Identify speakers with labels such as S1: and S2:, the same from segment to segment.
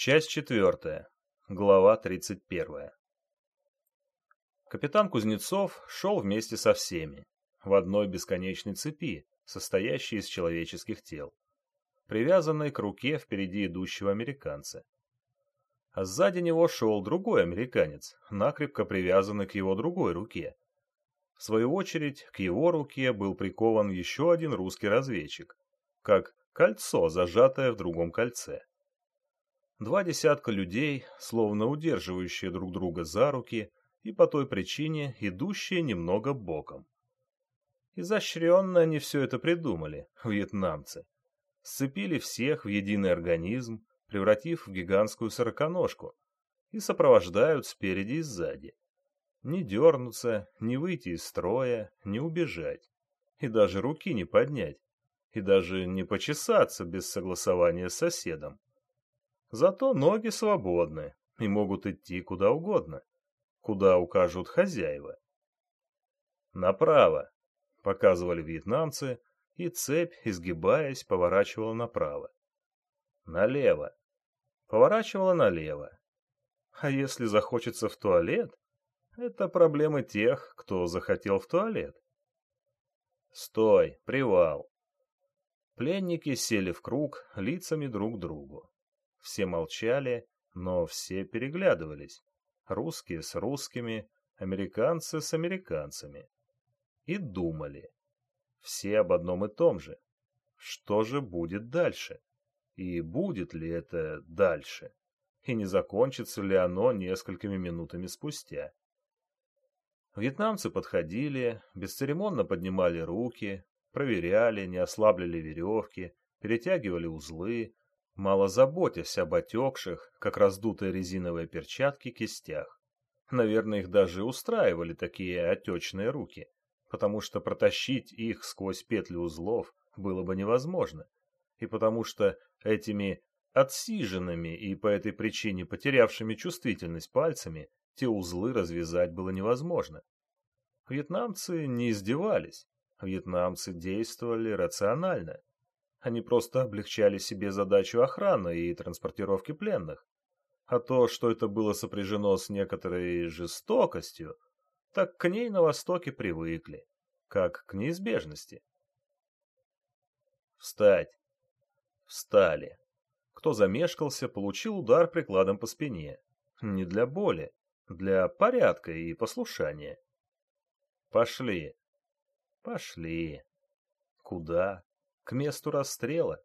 S1: Часть четвертая. Глава тридцать первая. Капитан Кузнецов шел вместе со всеми, в одной бесконечной цепи, состоящей из человеческих тел, привязанной к руке впереди идущего американца. А сзади него шел другой американец, накрепко привязанный к его другой руке. В свою очередь, к его руке был прикован еще один русский разведчик, как кольцо, зажатое в другом кольце. Два десятка людей, словно удерживающие друг друга за руки и по той причине идущие немного боком. Изощренно они все это придумали, вьетнамцы. Сцепили всех в единый организм, превратив в гигантскую сороконожку, и сопровождают спереди и сзади. Не дернуться, не выйти из строя, не убежать, и даже руки не поднять, и даже не почесаться без согласования с соседом. Зато ноги свободны и могут идти куда угодно, куда укажут хозяева. «Направо!» — показывали вьетнамцы, и цепь, изгибаясь, поворачивала направо. «Налево!» Поворачивала налево. А если захочется в туалет, это проблемы тех, кто захотел в туалет. «Стой! Привал!» Пленники сели в круг лицами друг к другу. Все молчали, но все переглядывались. Русские с русскими, американцы с американцами. И думали. Все об одном и том же. Что же будет дальше? И будет ли это дальше? И не закончится ли оно несколькими минутами спустя? Вьетнамцы подходили, бесцеремонно поднимали руки, проверяли, не ослабли веревки, перетягивали узлы, мало заботясь об отекших, как раздутые резиновые перчатки, кистях. Наверное, их даже устраивали такие отечные руки, потому что протащить их сквозь петли узлов было бы невозможно, и потому что этими отсиженными и по этой причине потерявшими чувствительность пальцами те узлы развязать было невозможно. Вьетнамцы не издевались, вьетнамцы действовали рационально. Они просто облегчали себе задачу охраны и транспортировки пленных. А то, что это было сопряжено с некоторой жестокостью, так к ней на Востоке привыкли, как к неизбежности. Встать. Встали. Кто замешкался, получил удар прикладом по спине. Не для боли, для порядка и послушания. Пошли. Пошли. Куда? К месту расстрела?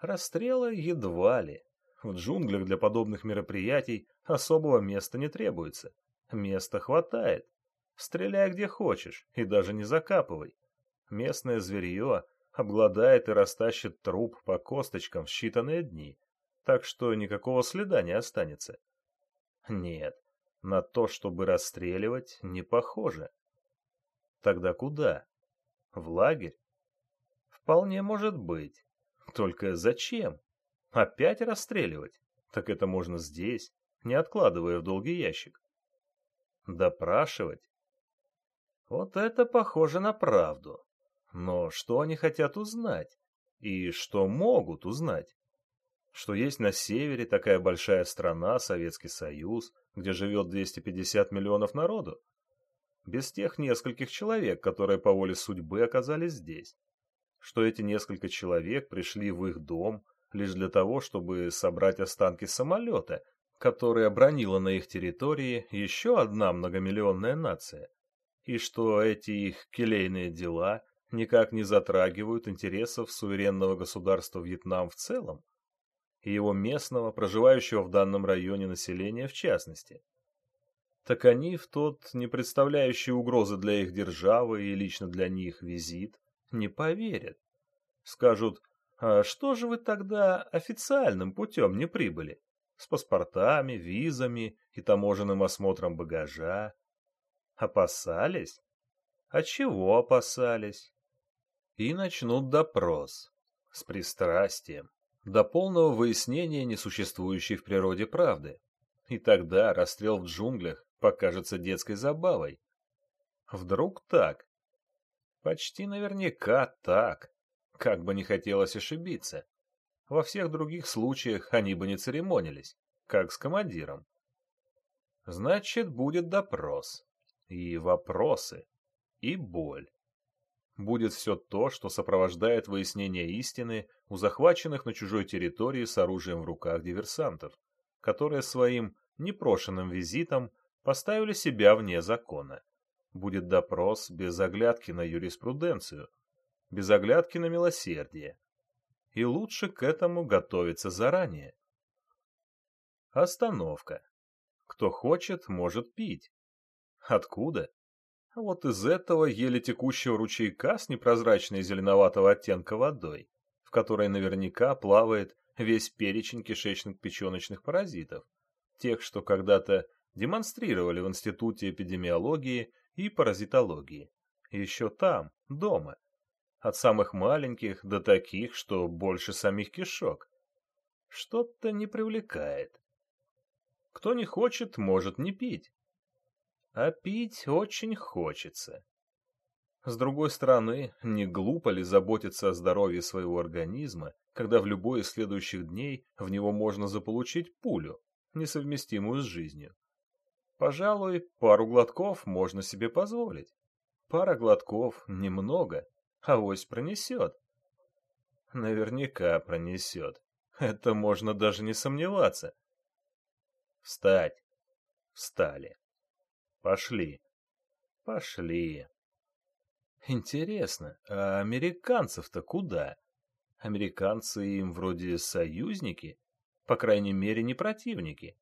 S1: Расстрела едва ли. В джунглях для подобных мероприятий особого места не требуется. Места хватает. Стреляй где хочешь и даже не закапывай. Местное зверье обгладает и растащит труп по косточкам в считанные дни, так что никакого следа не останется. Нет, на то, чтобы расстреливать, не похоже. Тогда куда? В лагерь? Вполне может быть. Только зачем? Опять расстреливать? Так это можно здесь, не откладывая в долгий ящик. Допрашивать? Вот это похоже на правду. Но что они хотят узнать? И что могут узнать? Что есть на севере такая большая страна, Советский Союз, где живет 250 миллионов народу? Без тех нескольких человек, которые по воле судьбы оказались здесь что эти несколько человек пришли в их дом лишь для того, чтобы собрать останки самолета, который обронила на их территории еще одна многомиллионная нация, и что эти их келейные дела никак не затрагивают интересов суверенного государства Вьетнам в целом, и его местного, проживающего в данном районе населения в частности. Так они в тот не представляющий угрозы для их державы и лично для них визит не поверят. Скажут, а что же вы тогда официальным путем не прибыли? С паспортами, визами и таможенным осмотром багажа? Опасались? А чего опасались? И начнут допрос с пристрастием, до полного выяснения несуществующей в природе правды. И тогда расстрел в джунглях покажется детской забавой. Вдруг так? Почти наверняка так. Как бы не хотелось ошибиться. Во всех других случаях они бы не церемонились, как с командиром. Значит, будет допрос. И вопросы. И боль. Будет все то, что сопровождает выяснение истины у захваченных на чужой территории с оружием в руках диверсантов, которые своим непрошенным визитом поставили себя вне закона. Будет допрос без оглядки на юриспруденцию, без оглядки на милосердие. И лучше к этому готовиться заранее. Остановка. Кто хочет, может пить. Откуда? Вот из этого еле текущего ручейка с непрозрачной зеленоватого оттенка водой, в которой наверняка плавает весь перечень кишечных печеночных паразитов, тех, что когда-то демонстрировали в Институте эпидемиологии и паразитологии. Еще там, дома. От самых маленьких до таких, что больше самих кишок. Что-то не привлекает. Кто не хочет, может не пить. А пить очень хочется. С другой стороны, не глупо ли заботиться о здоровье своего организма, когда в любой из следующих дней в него можно заполучить пулю, несовместимую с жизнью? Пожалуй, пару глотков можно себе позволить. Пара глотков немного, а авось пронесет. Наверняка пронесет. Это можно даже не сомневаться. Встать. Встали. Пошли. Пошли. Интересно, а американцев-то куда? Американцы им вроде союзники, по крайней мере не противники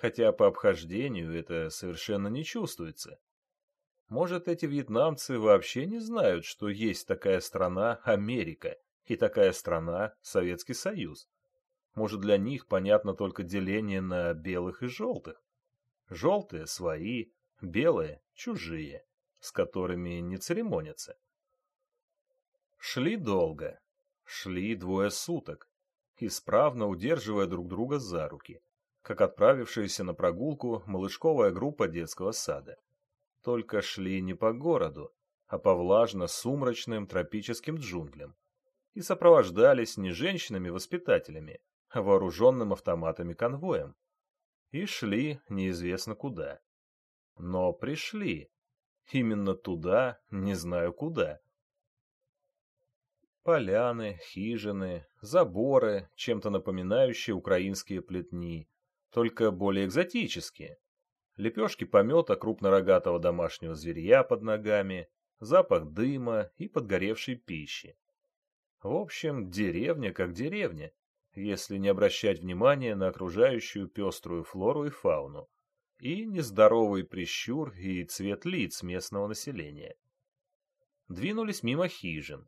S1: хотя по обхождению это совершенно не чувствуется. Может, эти вьетнамцы вообще не знают, что есть такая страна Америка и такая страна Советский Союз. Может, для них понятно только деление на белых и желтых. Желтые – свои, белые – чужие, с которыми не церемонятся. Шли долго, шли двое суток, исправно удерживая друг друга за руки как отправившаяся на прогулку малышковая группа детского сада. Только шли не по городу, а по влажно-сумрачным тропическим джунглям и сопровождались не женщинами-воспитателями, а вооруженным автоматами конвоем. И шли неизвестно куда. Но пришли. Именно туда, не знаю куда. Поляны, хижины, заборы, чем-то напоминающие украинские плетни, только более экзотические. Лепешки помета крупнорогатого домашнего зверья под ногами, запах дыма и подгоревшей пищи. В общем, деревня как деревня, если не обращать внимания на окружающую пеструю флору и фауну, и нездоровый прищур и цвет лиц местного населения. Двинулись мимо хижин,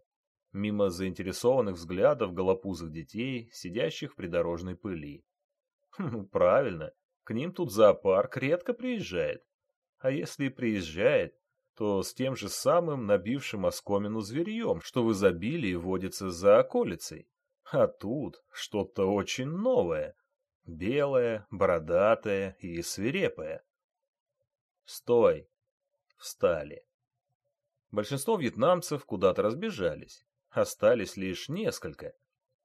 S1: мимо заинтересованных взглядов голопузых детей, сидящих в придорожной пыли. Ну, правильно, к ним тут зоопарк редко приезжает. А если и приезжает, то с тем же самым набившим оскомину зверьем, что в изобилии водится за околицей. А тут что-то очень новое. Белое, бородатое и свирепое. «Стой!» Встали. Большинство вьетнамцев куда-то разбежались. Остались лишь несколько,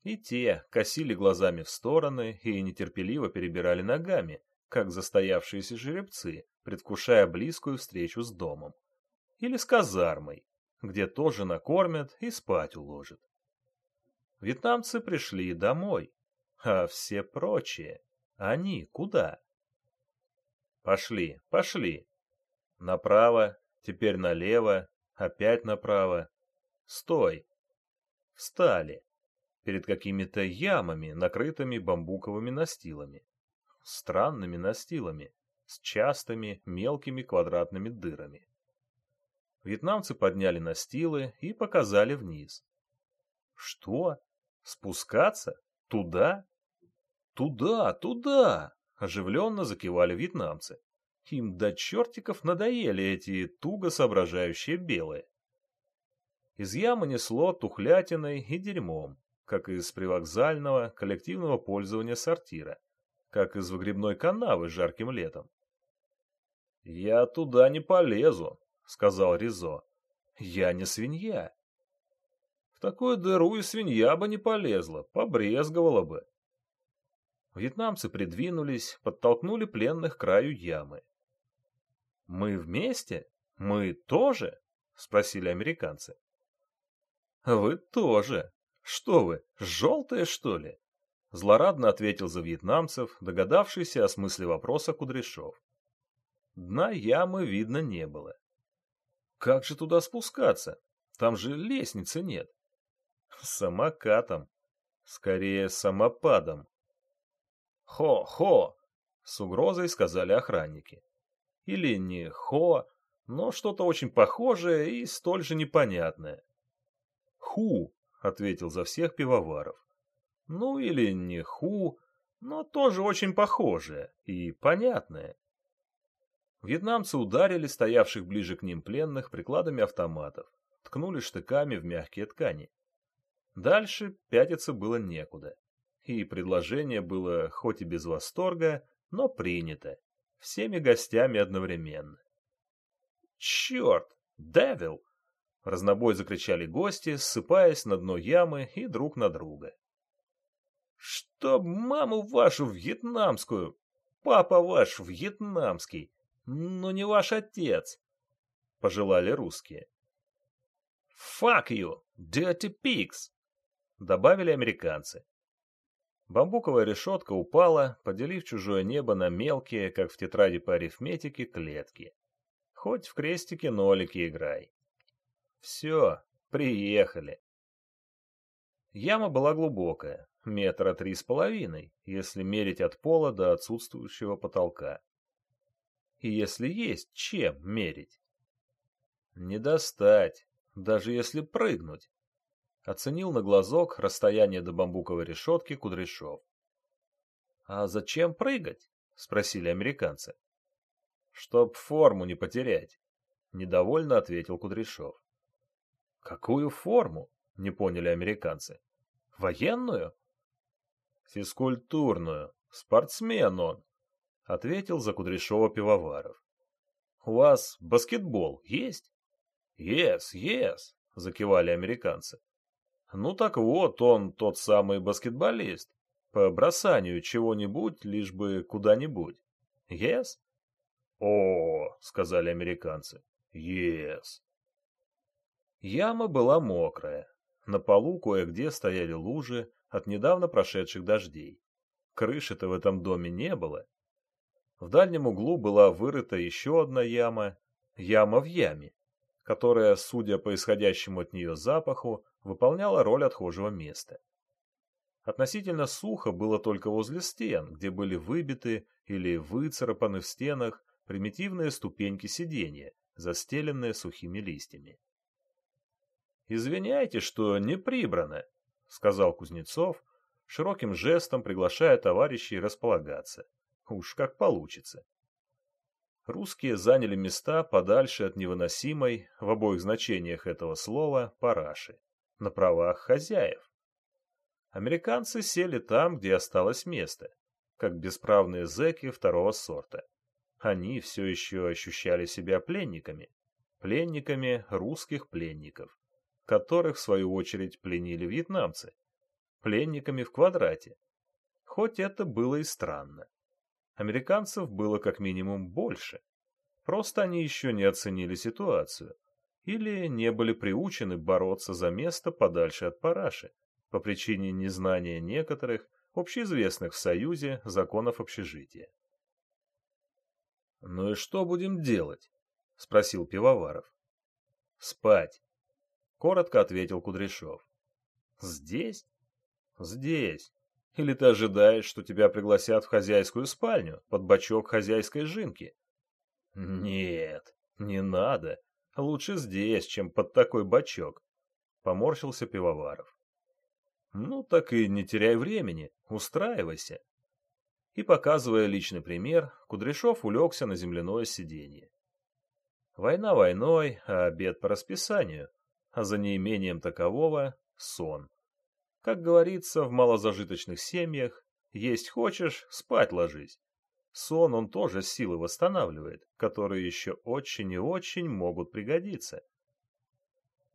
S1: и те косили глазами в стороны и нетерпеливо перебирали ногами, как застоявшиеся жеребцы, предвкушая близкую встречу с домом. Или с казармой, где тоже накормят и спать уложат. Вьетнамцы пришли домой, а все прочие, они куда? Пошли, пошли. Направо, теперь налево, опять направо. Стой. Встали перед какими-то ямами, накрытыми бамбуковыми настилами. Странными настилами, с частыми мелкими квадратными дырами. Вьетнамцы подняли настилы и показали вниз. Что? Спускаться? Туда? Туда, туда! Оживленно закивали вьетнамцы. Им до чертиков надоели эти туго соображающие белые. Из ямы несло тухлятиной и дерьмом как из привокзального коллективного пользования сортира, как из выгребной канавы жарким летом. «Я туда не полезу», — сказал Ризо. «Я не свинья». В такую дыру и свинья бы не полезла, побрезговала бы. Вьетнамцы придвинулись, подтолкнули пленных к краю ямы. «Мы вместе? Мы тоже?» — спросили американцы. «Вы тоже. Что вы, желтые, что ли?» Злорадно ответил за вьетнамцев, догадавшийся о смысле вопроса Кудряшов. Дна ямы видно не было. Как же туда спускаться? Там же лестницы нет. Самокатом. Скорее, самопадом. «Хо-хо!» — с угрозой сказали охранники. Или не «хо», но что-то очень похожее и столь же непонятное. «Ху», — ответил за всех пивоваров. Ну или не «ху», но тоже очень похожее и понятное. Вьетнамцы ударили стоявших ближе к ним пленных прикладами автоматов, ткнули штыками в мягкие ткани. Дальше пятиться было некуда, и предложение было хоть и без восторга, но принято, всеми гостями одновременно. «Черт! Девил!» — разнобой закричали гости, ссыпаясь на дно ямы и друг на друга. «Чтоб маму вашу вьетнамскую! Папа ваш вьетнамский! но не ваш отец!» — пожелали русские. «Fuck you, dirty pigs!» — добавили американцы. Бамбуковая решетка упала, поделив чужое небо на мелкие, как в тетради по арифметике, клетки. Хоть в крестике нолики играй. Все, приехали. Яма была глубокая, метра три с половиной, если мерить от пола до отсутствующего потолка и если есть чем мерить. Не достать, даже если прыгнуть. Оценил на глазок расстояние до бамбуковой решетки Кудряшов. «А зачем прыгать?» — спросили американцы. «Чтоб форму не потерять», — недовольно ответил Кудряшов. «Какую форму?» — не поняли американцы. «Военную?» «Физкультурную. Спортсмен он», — ответил за Кудряшова пивоваров. — У вас баскетбол есть? — Yes, yes, — закивали американцы. — Ну так вот он, тот самый баскетболист. По бросанию чего-нибудь, лишь бы куда-нибудь. Yes? — О, — сказали американцы. — Yes. Яма была мокрая. На полу кое-где стояли лужи от недавно прошедших дождей. Крыши-то в этом доме не было, в дальнем углу была вырыта еще одна яма, яма в яме, которая, судя по исходящему от нее запаху, выполняла роль отхожего места. Относительно сухо было только возле стен, где были выбиты или выцарапаны в стенах примитивные ступеньки сиденья, застеленные сухими листьями. «Извиняйте, что не прибрано», — сказал Кузнецов, широким жестом приглашая товарищей располагаться. Уж как получится. Русские заняли места подальше от невыносимой, в обоих значениях этого слова, параши, на правах хозяев. Американцы сели там, где осталось место, как бесправные зэки второго сорта. Они все еще ощущали себя пленниками, пленниками русских пленников, которых, в свою очередь, пленили вьетнамцы, пленниками в квадрате. Хоть это было и странно. Американцев было как минимум больше. Просто они еще не оценили ситуацию. Или не были приучены бороться за место подальше от параши, по причине незнания некоторых, общеизвестных в Союзе, законов общежития. «Ну и что будем делать?» — спросил Пивоваров. «Спать», — коротко ответил Кудряшов. «Здесь?» «Здесь. Или ты ожидаешь, что тебя пригласят в хозяйскую спальню, под бочок хозяйской жинки? Нет, не надо. Лучше здесь, чем под такой бочок. Поморщился пивоваров. Ну, так и не теряй времени, устраивайся. И, показывая личный пример, Кудряшов улегся на земляное сиденье. Война войной, а обед по расписанию, а за неимением такового — сон. Как говорится в малозажиточных семьях, есть хочешь, спать ложись. Сон он тоже силы восстанавливает, которые еще очень и очень могут пригодиться.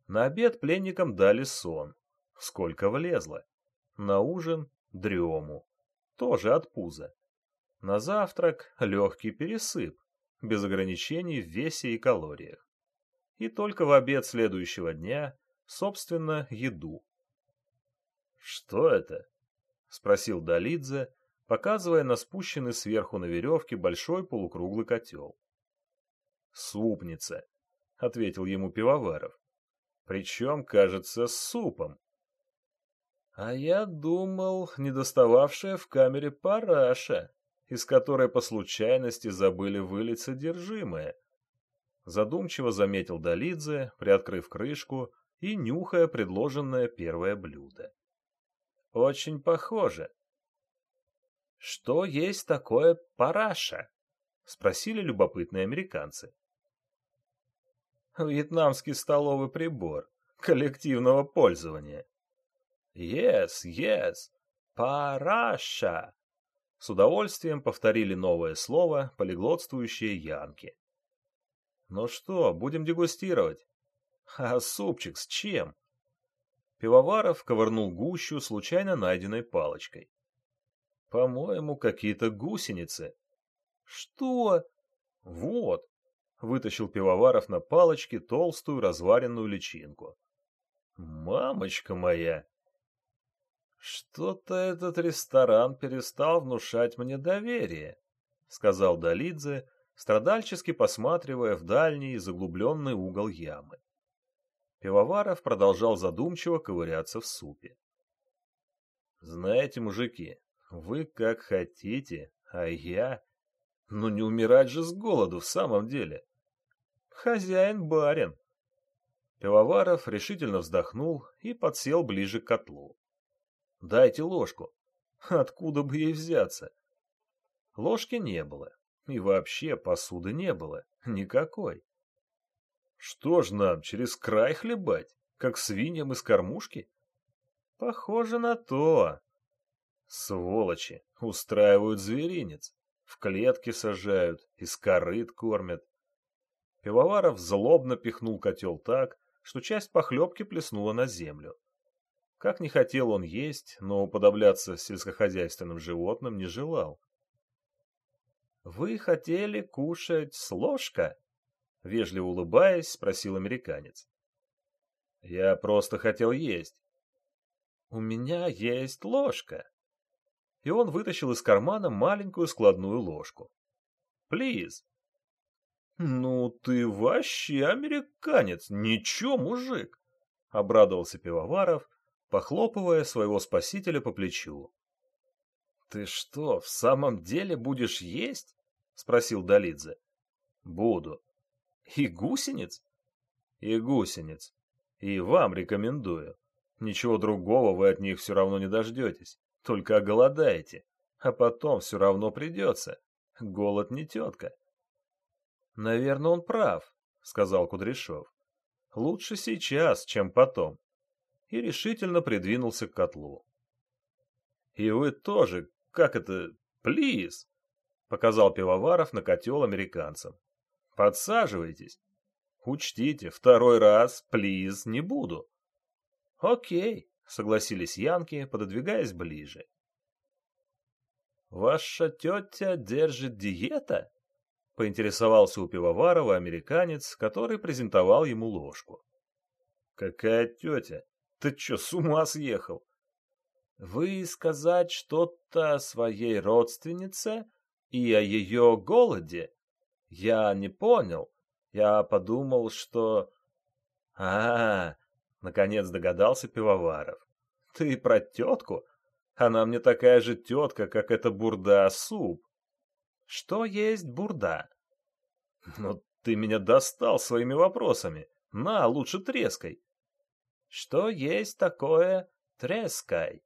S1: На обед пленникам дали сон, сколько влезло. На ужин — дрему, тоже от пуза. На завтрак — легкий пересып, без ограничений в весе и калориях. И только в обед следующего дня, собственно, еду. «Что это?» — спросил Долидзе, показывая на спущенный сверху на веревке большой полукруглый котел. «Супница», — ответил ему Пивоваров. «Причем, кажется, с супом». «А я думал, недостававшая в камере параша, из которой по случайности забыли вылить содержимое». Задумчиво заметил Долидзе, приоткрыв крышку и нюхая предложенное первое блюдо. «Очень похоже», «Что есть такое параша?» — спросили любопытные американцы. «Вьетнамский столовый прибор коллективного пользования». «Yes, yes, параша!» С удовольствием повторили новое слово полиглотствующие янки. «Ну что, будем дегустировать?» «А супчик с чем?» Пивоваров ковырнул гущу случайно найденной палочкой. По-моему, какие-то гусеницы. Что? Вот. Вытащил пивоваров на палочке толстую разваренную личинку. Мамочка моя! Что-то этот ресторан перестал внушать мне доверие, сказал Долидзе, страдальчески посматривая в дальний заглубленный угол ямы. Пивоваров продолжал задумчиво ковыряться в супе. «Знаете, мужики, вы как хотите, а я... Ну не умирать же с голоду в самом деле. Хозяин-барин. Пивоваров решительно вздохнул и подсел ближе к котлу. «Дайте ложку. Откуда бы ей взяться?» Ложки не было. И вообще посуды не было. Никакой. Что ж нам, через край хлебать, как свиньям из кормушки? Похоже на то. Сволочи, устраивают зверинец, в клетки сажают, из корыт кормят. Пивоваров злобно пихнул котел так, что часть похлебки плеснула на землю. Как не хотел он есть, но уподобляться сельскохозяйственным животным не желал. «Вы хотели кушать с ложка?» — вежливо улыбаясь, спросил американец. «Я просто хотел есть». «У меня есть ложка», и он вытащил из кармана маленькую складную ложку. «Плиз!» «Ну ты вообще американец! Ничего, мужик!» — обрадовался Пивоваров, похлопывая своего спасителя по плечу. «Ты что, в самом деле будешь есть?» — спросил Долидзе. «Буду. И гусениц?» «И гусениц. И вам рекомендую. Ничего другого вы от них все равно не дождетесь. Только оголодаете, а потом все равно придется. Голод не тетка. Наверное, он прав, сказал Кудряшов. Лучше сейчас, чем потом. И решительно придвинулся к котлу. И вы тоже, как это, плиз, показал Пивоваров на котел американцам. Подсаживайтесь. Учтите, второй раз плиз не буду. Окей, согласились янки, пододвигаясь ближе. «Ваша тетя держит диета?» — поинтересовался у Пивоварова американец, который презентовал ему ложку. «Какая тетя? Ты что, с ума съехал?» «Вы сказать что-то о своей родственнице и о ее голоде? Я не понял. Я подумал, что...» «А, Наконец догадался Пивоваров. Ты про тетку? Она мне такая же тетка, как эта бурда-суп. Что есть бурда? Ну, ты меня достал своими вопросами. На, лучше трескай. Что есть такое трескай?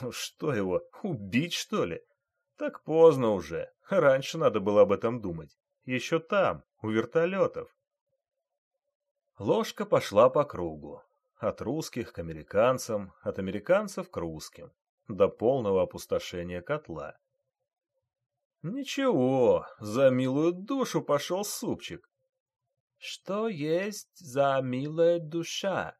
S1: Ну что его, убить что ли? Так поздно уже. Раньше надо было об этом думать. Еще там, у вертолетов. Ложка пошла по кругу. От русских к американцам, от американцев к русским. До полного опустошения котла. Ничего, за милую душу пошел супчик. Что есть за милая душа?